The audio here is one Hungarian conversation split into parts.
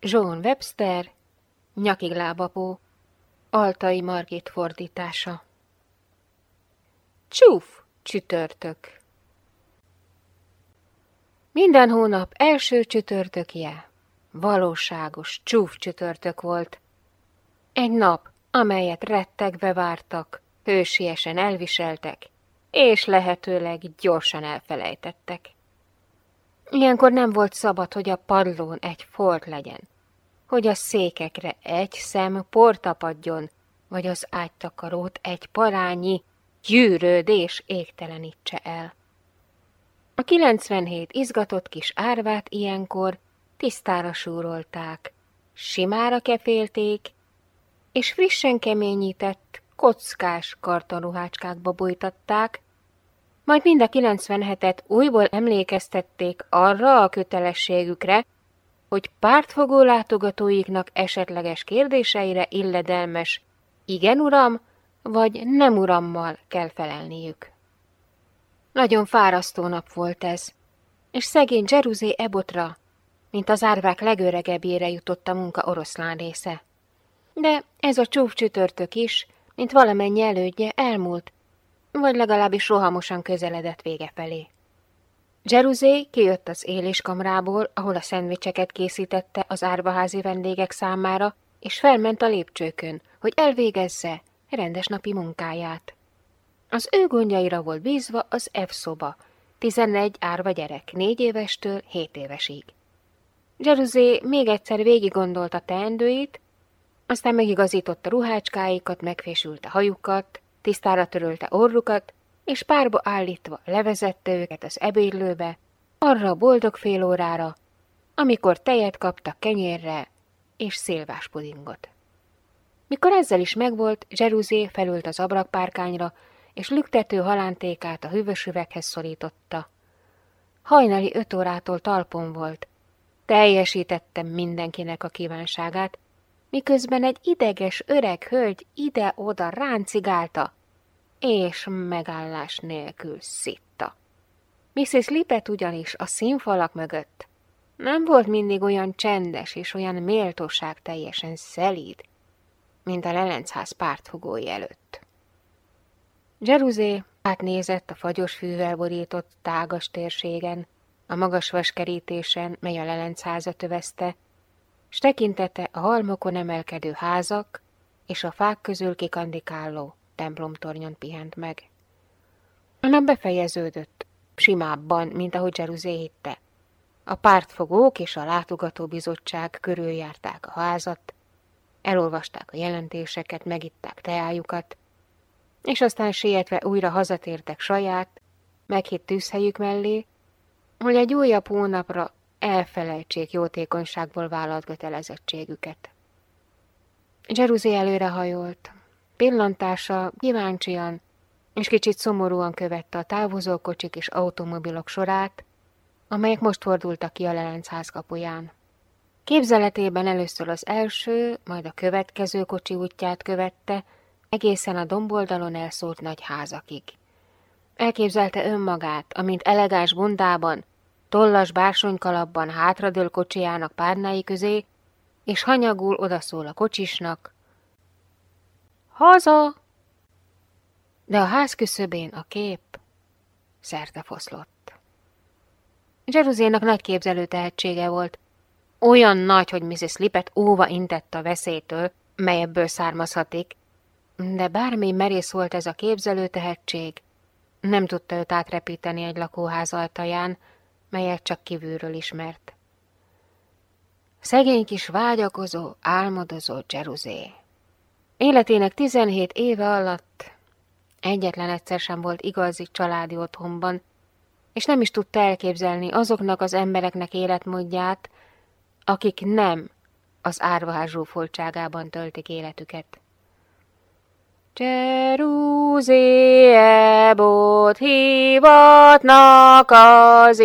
John Webster, Nyakig lábapó, Altai Margit fordítása. Csúf, csütörtök. Minden hónap első csütörtökje valóságos csúf csütörtök volt. Egy nap, amelyet rettegve vártak, hősiesen elviseltek, és lehetőleg gyorsan elfelejtettek. Ilyenkor nem volt szabad, hogy a padlón egy fort legyen, hogy a székekre egy szem por tapadjon, vagy az ágytakarót egy parányi gyűrődés égtelenítse el. A 97 izgatott kis árvát ilyenkor tisztára súrolták, simára kefélték, és frissen keményített, kockás kartonruhácskákba bújtatták, majd mind a 97-et újból emlékeztették arra a kötelességükre, hogy pártfogó látogatóiknak esetleges kérdéseire illedelmes igen uram, vagy nem urammal kell felelniük. Nagyon fárasztó nap volt ez, és szegény Jeruzé Ebotra, mint az árvák legöregebbjére jutott a munka oroszlán része. De ez a csúf csütörtök is, mint valamennyi elődje, elmúlt, vagy legalábbis rohamosan közeledett vége felé. Jeruzé kijött az éléskamrából, ahol a szendvicseket készítette az árvaházi vendégek számára, és felment a lépcsőkön, hogy elvégezze rendes napi munkáját. Az ő gondjaira volt bízva az F szoba, 11 árva gyerek, négy évestől hét évesig. Jeruzé még egyszer végig gondolta teendőit, aztán megigazította ruhácskáikat, megfésülte hajukat, tisztára törölte orrukat, és párba állítva levezette őket az ebédlőbe, arra a boldog fél órára, amikor tejet kaptak kenyérre és szilvás pudingot. Mikor ezzel is megvolt, Zseruzé felült az abrakpárkányra, és lüktető halántékát a hűvös üveghez szorította. Hajnali öt órától talpon volt. Teljesítettem mindenkinek a kívánságát, miközben egy ideges öreg hölgy ide-oda ráncigálta, és megállás nélkül szitta. Mrs. Lippet ugyanis a színfalak mögött nem volt mindig olyan csendes és olyan méltóság teljesen szelíd, mint a Lelencház pártfogói előtt. Jeruzé átnézett a fagyos fűvel borított tágas térségen, a magas vaskerítésen, mely a Lelencháza övezte, s tekintete a halmokon emelkedő házak és a fák közül kikandikáló templomtornyon pihent meg. A nap befejeződött, simábban, mint ahogy Jeruzé hitte. A pártfogók és a látogatóbizottság körüljárták a házat, elolvasták a jelentéseket, megitták teájukat, és aztán sietve újra hazatértek saját, meghitt tűzhelyük mellé, hogy egy újabb hónapra elfelejtsék jótékonyságból vállalt kötelezettségüket. Jeruzé előrehajolt, pillantása kíváncsian és kicsit szomorúan követte a távozó kocsik és automobilok sorát, amelyek most fordultak ki a Lelencház kapuján. Képzeletében először az első, majd a következő kocsi útját követte, egészen a domboldalon elszórt nagy házakig. Elképzelte önmagát, amint elegáns bundában, tollas bársonykalapban hátradől kocsijának párnái közé, és hanyagul odaszól a kocsisnak. Haza! De a ház küszöbén a kép szerte foszlott. Jeruzénak nagy képzelő tehetsége volt, olyan nagy, hogy Mrs. Lippet óva intett a veszélytől, mely ebből származhatik, de bármi merész volt ez a képzelő tehetség, nem tudta őt átrepíteni egy lakóház altaján, melyet csak kívülről ismert. Szegény kis vágyakozó, álmodozó Jeruzé. Életének 17 éve alatt egyetlen egyszer sem volt igazi családi otthonban, és nem is tudta elképzelni azoknak az embereknek életmódját, akik nem az árvaház zsúfoltságában töltik életüket. Jeruzébot hivatnak az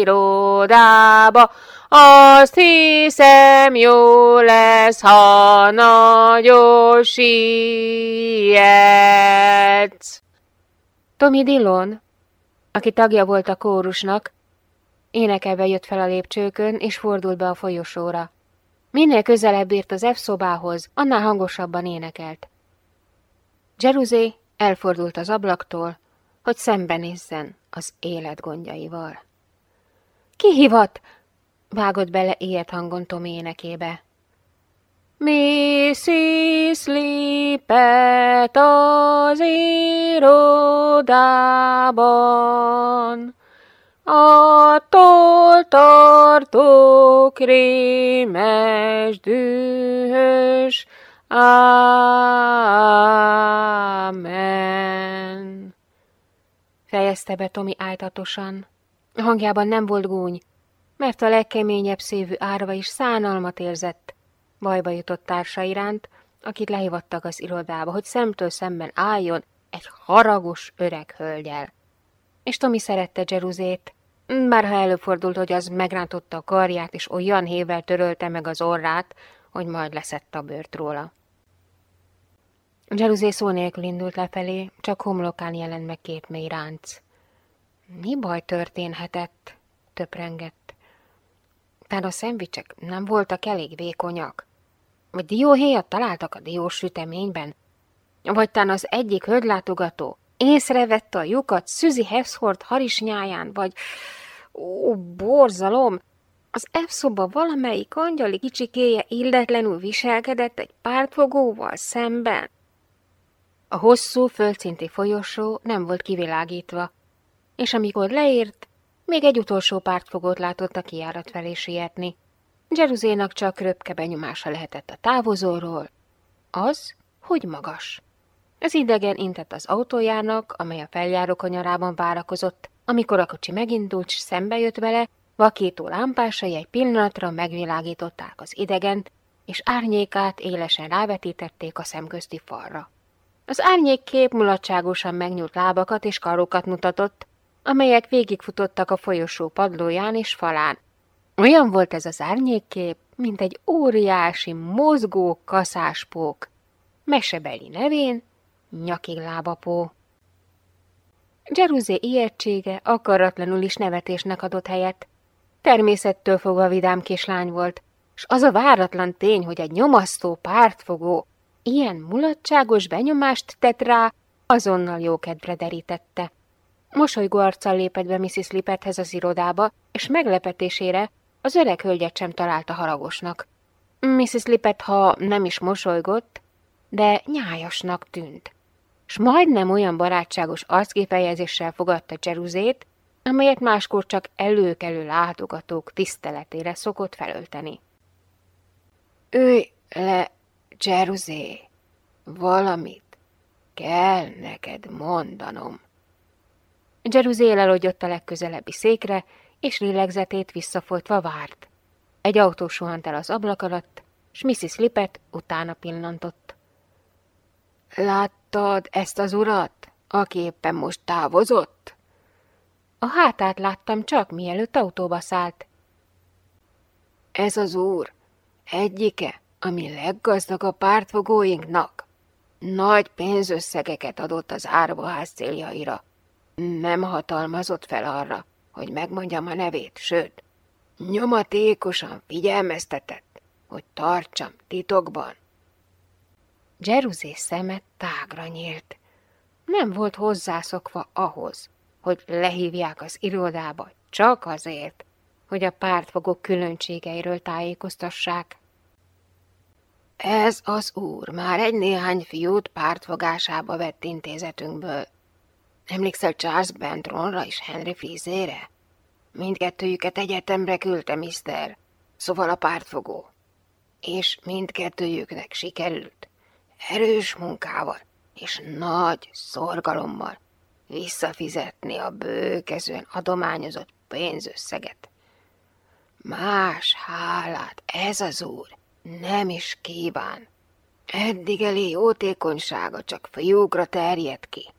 irodába, azt hiszem jó lesz, ha nagyon sietsz. Tommy Dillon, aki tagja volt a kórusnak, énekelve jött fel a lépcsőkön, és fordult be a folyosóra. Minél közelebb ért az F szobához, annál hangosabban énekelt. Jeruzé elfordult az ablaktól, hogy szembenézzen az élet gondjaival. Ki hivat? Vágott bele ilyet hangon Tomi énekébe. Mrs. Lippet az irodában, attól tartok rémes dühös, Amen. Fejezte be Tomi áltatosan. Hangjában nem volt gúny, mert a legkeményebb szívű árva is szánalmat érzett, bajba jutott társa iránt, akit lehivattak az irodába, hogy szemtől szemben álljon egy haragos öreg hölgyel. És Tomi szerette Jeruzét, bár ha előfordult, hogy az megrántotta a karját, és olyan hével törölte meg az orrát, hogy majd leszett a bőrt róla. Jeruzé szó nélkül indult lefelé, csak homlokán jelent meg két mély ránc. Mi baj történhetett? töprengett. Tehát a szendvicsek nem voltak elég vékonyak. Vagy dióhéjat találtak a diós süteményben? Vagy tán az egyik hölgylátogató észrevette a lyukat Szüzi Hemsworth harisnyáján, vagy... Ó, borzalom! Az F-szoba valamelyik angyali kicsikéje illetlenül viselkedett egy pártfogóval szemben. A hosszú, földszinti folyosó nem volt kivilágítva, és amikor leért, még egy utolsó pártfogót látott a kiárat felé sietni. Jeruzénak csak röpke benyomása lehetett a távozóról. Az, hogy magas. Az idegen intett az autójának, amely a feljáró kanyarában várakozott, amikor a kocsi megindult, s szembe jött vele, vakító lámpásai egy pillanatra megvilágították az idegent, és árnyékát élesen rávetítették a szemközti falra. Az árnyékkép mulatságosan megnyúlt lábakat és karokat mutatott, amelyek végigfutottak a folyosó padlóján és falán. Olyan volt ez az árnyékkép, mint egy óriási, mozgó kaszáspók. Mesebeli nevén nyakig lábapó. Jeruzé ijegysége akaratlanul is nevetésnek adott helyet. Természettől fogva vidám kislány volt, s az a váratlan tény, hogy egy nyomasztó pártfogó ilyen mulatságos benyomást tett rá, azonnal jókedvre derítette. Mosolygó arccal lépett be Mrs. Lippethez az irodába, és meglepetésére az öreg hölgyet sem találta haragosnak. Mrs. Lippet, ha nem is mosolygott, de nyájasnak tűnt, s majdnem olyan barátságos arckifejezéssel fogadta Jeruzét, amelyet máskor csak előkelő látogatók tiszteletére szokott felölteni. Ülj le, Jeruzé, valamit kell neked mondanom. Jeruzé elodjott a legközelebbi székre, és lélegzetét visszafolytva várt. Egy autó suhant el az ablak alatt, s Mrs. Lippet utána pillantott. Láttad ezt az urat, aki éppen most távozott? A hátát láttam csak, mielőtt autóba szállt. Ez az úr egyike, ami leggazdagabb pártfogóinknak. Nagy pénzösszegeket adott az árvaház céljaira. Nem hatalmazott fel arra, hogy megmondjam a nevét, sőt, nyomatékosan figyelmeztetett, hogy tartsam titokban. Jeruzé szemet tágra nyílt. Nem volt hozzászokva ahhoz, hogy lehívják az irodába csak azért, hogy a pártfogók különbségeiről tájékoztassák. Ez az úr már egy néhány fiút pártfogásába vett intézetünkből. Emlékszel Charles Bentronra és Henry Frizére? Mindkettőjüket egyetemre küldte, mister, szóval a pártfogó. És mindkettőjüknek sikerült, erős munkával és nagy szorgalommal visszafizetni a bőkezően adományozott pénzösszeget. Más hálát ez az úr nem is kíván. Eddig elé jótékonysága csak fiúkra terjed ki.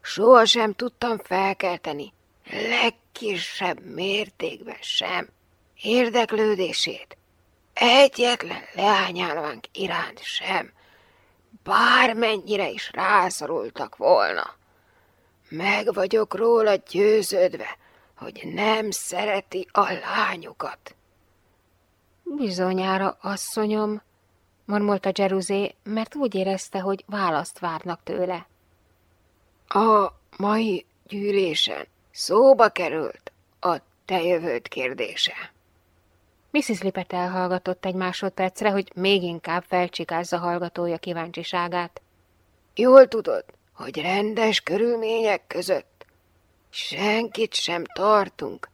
Soha sem tudtam felkelteni, legkisebb mértékben sem, érdeklődését. Egyetlen leányálvánk iránt sem, bármennyire is rászorultak volna. Meg vagyok róla győződve, hogy nem szereti a lányukat. Bizonyára, asszonyom, mormolta Jeruzé, mert úgy érezte, hogy választ várnak tőle. A mai gyűlésen szóba került a te jövőd kérdése. Mrs. Lippet elhallgatott egy másodpercre, hogy még inkább felcsikázza hallgatója kíváncsiságát. Jól tudod, hogy rendes körülmények között senkit sem tartunk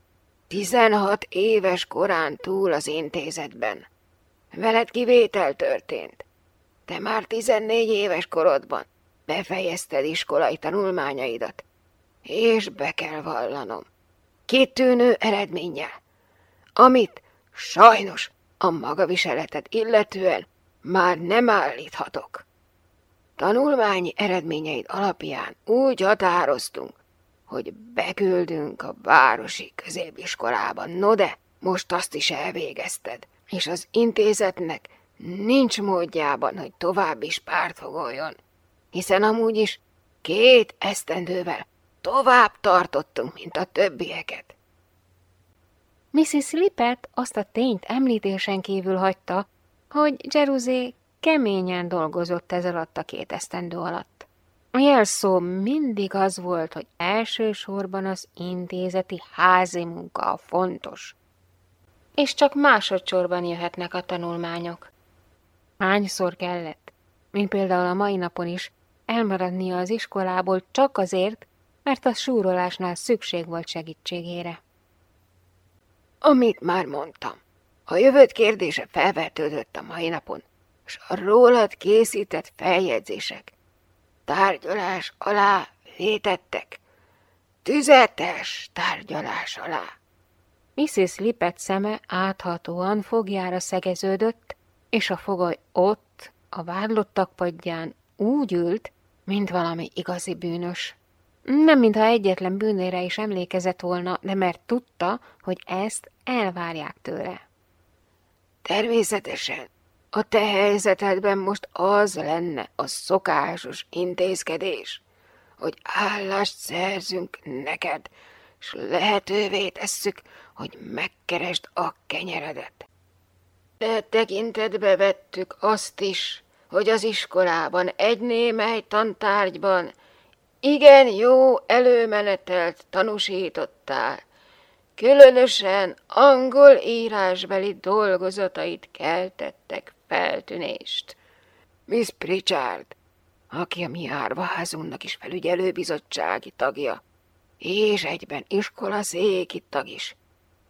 tizenhat éves korán túl az intézetben. Veled kivétel történt. Te már tizennégy éves korodban befejezted iskolai tanulmányaidat, és be kell vallanom. Kitűnő eredménnyel, amit sajnos a magaviseletet illetően már nem állíthatok. Tanulmányi eredményeid alapján úgy határoztunk, hogy beküldünk a városi középiskolában. No de, most azt is elvégezted, és az intézetnek nincs módjában, hogy tovább is pártfogoljon, hiszen amúgy is két esztendővel tovább tartottunk, mint a többieket. Mrs. Lippet azt a tényt említésen kívül hagyta, hogy Jeruzé keményen dolgozott ez alatt a két esztendő alatt. A jelszó mindig az volt, hogy elsősorban az intézeti házi munka a fontos, és csak másodszorban jöhetnek a tanulmányok. Hányszor kellett, mint például a mai napon is, elmaradnia az iskolából csak azért, mert a súrolásnál szükség volt segítségére. Amit már mondtam, a jövőt kérdése felvetődött a mai napon, és a rólad készített feljegyzések tárgyalás alá vétettek. Tüzetes tárgyalás alá. Mrs. Lippet szeme áthatóan fogjára szegeződött, és a fogoly ott, a vádlottak padján úgy ült, mint valami igazi bűnös. Nem mintha egyetlen bűnére is emlékezett volna, de mert tudta, hogy ezt elvárják tőle. Természetesen a te helyzetedben most az lenne a szokásos intézkedés, hogy állást szerzünk neked, és lehetővé tesszük, hogy megkeresd a kenyeredet. De tekintetbe vettük azt is, hogy az iskolában egy némely tantárgyban igen jó előmenetelt tanúsítottál, különösen angol írásbeli dolgozatait keltettek feltűnést. Miss Pritchard, aki a mi árvaházunknak is felügyelőbizottsági tagja, és egyben iskolaszéki tag is,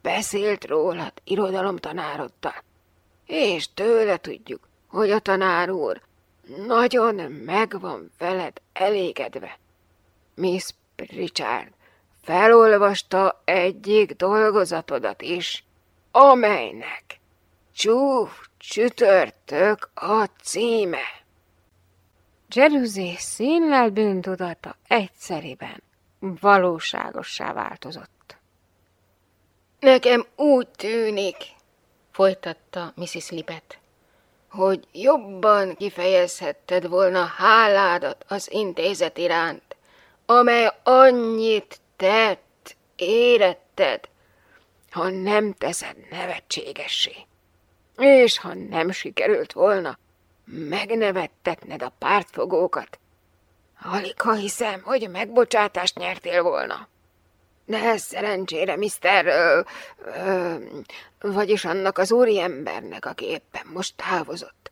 beszélt rólad irodalomtanároddal, és tőle tudjuk, hogy a tanár úr nagyon megvan veled elégedve. Miss Pritchard felolvasta egyik dolgozatodat is, amelynek csúf csütörtök a címe. Jeruzé színlel bűntudata egyszeriben valóságossá változott. Nekem úgy tűnik, folytatta Mrs. Lippet, hogy jobban kifejezhetted volna háládat az intézet iránt, amely annyit tett, éretted, ha nem teszed nevetségessé. És ha nem sikerült volna, megnevettetned a pártfogókat. Alig ha hiszem, hogy megbocsátást nyertél volna. De szerencsére Mr. Ö, ö, vagyis annak az úriembernek, aki éppen most távozott.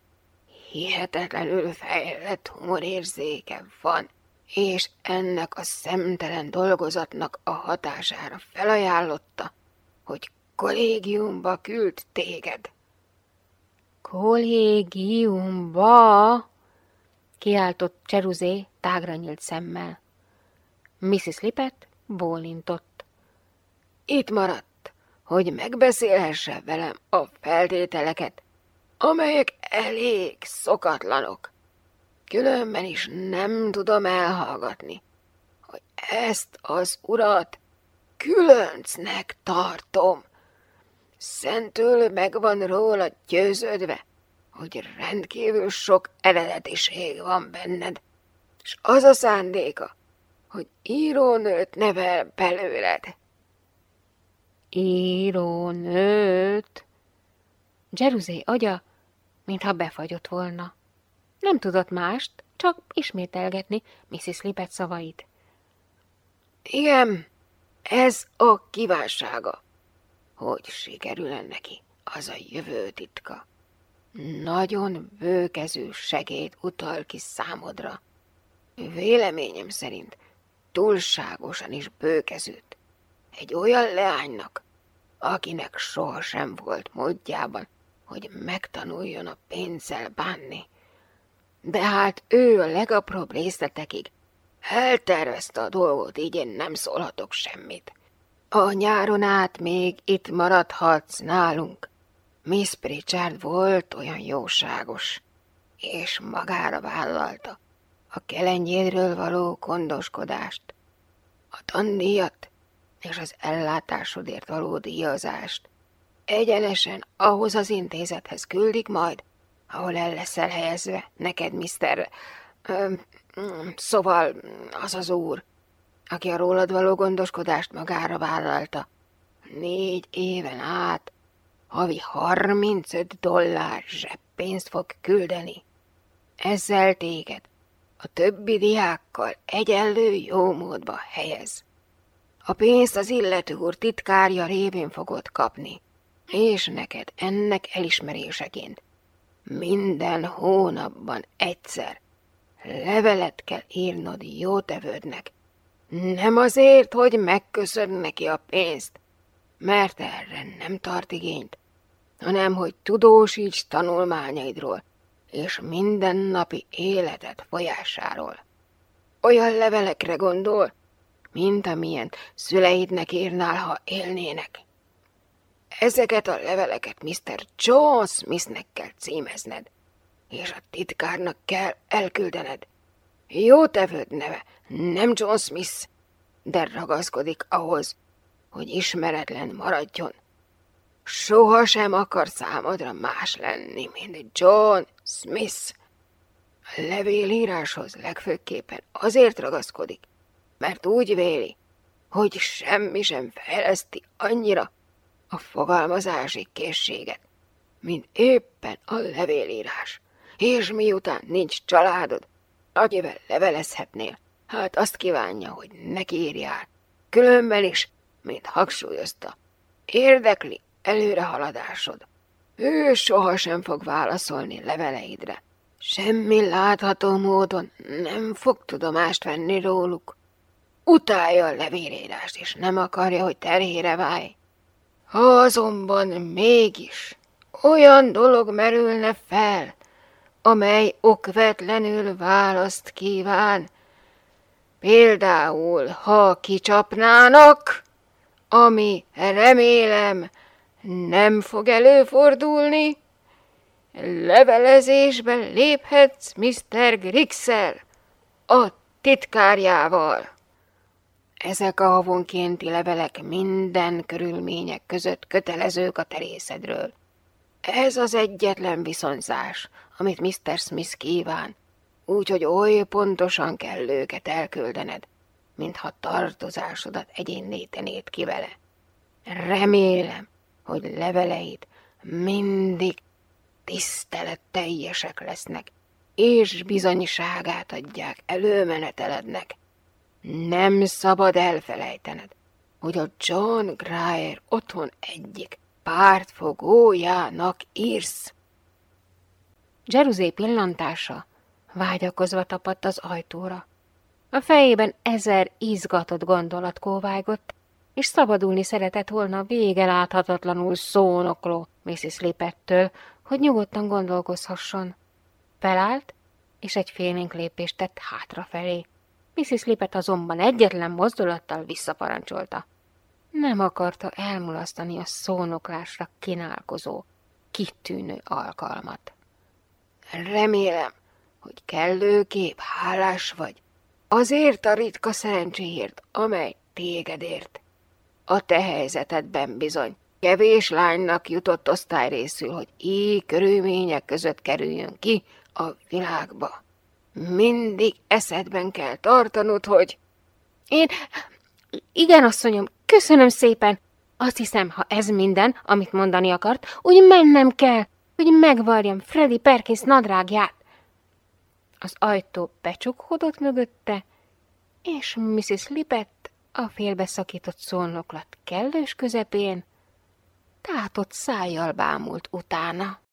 Hihetetlenül fejlett humorérzéke van, és ennek a szemtelen dolgozatnak a hatására felajánlotta, hogy kollégiumba küld téged. Kollégiumba! kiáltott Cseruzé tágra nyílt szemmel. Mrs. Lippet bólintott. Itt maradt, hogy megbeszélhesse velem a feltételeket, amelyek elég szokatlanok. Különben is nem tudom elhallgatni, hogy ezt az urat különcnek tartom. Szentől megvan róla győződve, hogy rendkívül sok eredetiség van benned, és az a szándéka, hogy írónőt nevel belőled. Írónőt? Jeruzé agya, mintha befagyott volna. Nem tudott mást, csak ismételgetni Mrs. Lippet szavait. Igen, ez a kívánsága, hogy sikerül neki az a jövő titka. Nagyon bőkező segéd utal ki számodra. Véleményem szerint túlságosan is bőkezőt. Egy olyan leánynak, akinek sohasem volt módjában, hogy megtanuljon a pénzzel bánni. De hát ő a legapróbb részletekig eltervezte a dolgot, így én nem szólhatok semmit. A nyáron át még itt maradhatsz nálunk. Miss Pritchard volt olyan jóságos, és magára vállalta a kelenyédről való gondoskodást, a tandíjat és az ellátásodért való díjazást. Egyenesen ahhoz az intézethez küldik majd, ahol el leszel helyezve, neked, Mr. Ö, szóval az az úr, aki a rólad való gondoskodást magára vállalta. Négy éven át havi 35 dollár zseppénzt fog küldeni. Ezzel téged a többi diákkal egyenlő jó módba helyez. A pénzt az illető úr titkárja révén fogod kapni, és neked ennek elismeréseként minden hónapban egyszer levelet kell írnod jótevődnek. Nem azért, hogy megköszön neki a pénzt, mert erre nem tart igényt, hanem hogy tudósíts tanulmányaidról és mindennapi életet folyásáról. Olyan levelekre gondol, mint amilyen szüleidnek írnál, ha élnének. Ezeket a leveleket Mr. John Smithnek kell címezned, és a titkárnak kell elküldened. Jó tevőd neve, nem John Smith, de ragaszkodik ahhoz, hogy ismeretlen maradjon. Soha sem akar számodra más lenni, mint John Smith. A levélíráshoz legfőképpen azért ragaszkodik, mert úgy véli, hogy semmi sem fejleszti annyira a fogalmazási készséget, mint éppen a levélírás. És miután nincs családod, akivel levelezhetnél, hát azt kívánja, hogy neki írjál. Különben is, mint hangsúlyozta, érdekli előrehaladásod. Ő sohasem fog válaszolni leveleidre. Semmi látható módon nem fog tudomást venni róluk. Utálja a levérírást, és nem akarja, hogy terhére válj. Ha azonban mégis olyan dolog merülne fel, amely okvetlenül választ kíván, például, ha kicsapnának, ami remélem nem fog előfordulni, levelezésben léphetsz Mr. Grixel, a titkárjával. Ezek a havonkénti levelek minden körülmények között kötelezők a terészedről. Ez az egyetlen viszonyzás, amit Mr. Smith kíván, úgyhogy oly pontosan kell őket elküldened, mintha tartozásodat egyénnétenéd ki vele. Remélem, hogy leveleid mindig tiszteletteljesek lesznek, és bizonyságát adják előmenetelednek. Nem szabad elfelejtened, hogy a John Grier otthon egyik pártfogójának írsz. Jeruzé pillantása vágyakozva tapadt az ajtóra. A fejében ezer izgatott gondolat kóvágott, és szabadulni szeretett volna vége láthatatlanul szónokló Mrs. Lippettől, hogy nyugodtan gondolkozhasson. Felállt, és egy félénk lépést tett hátrafelé. Mrs. Lippet azonban egyetlen mozdulattal visszaparancsolta. Nem akarta elmulasztani a szónoklásra kínálkozó, kitűnő alkalmat. Remélem, hogy kellőképp hálás vagy azért a ritka szerencséért, amely tégedért. A te helyzetedben bizony kevés lánynak jutott osztályrészül, hogy így körülmények között kerüljön ki a világba. Mindig eszedben kell tartanod, hogy... Én... Igen, asszonyom, köszönöm szépen. Azt hiszem, ha ez minden, amit mondani akart, úgy mennem kell, hogy megvarjam Freddy Perkins nadrágját. Az ajtó becsukódott mögötte, és Mrs. Lippett a félbeszakított szolnoklat kellős közepén tátott szájjal bámult utána.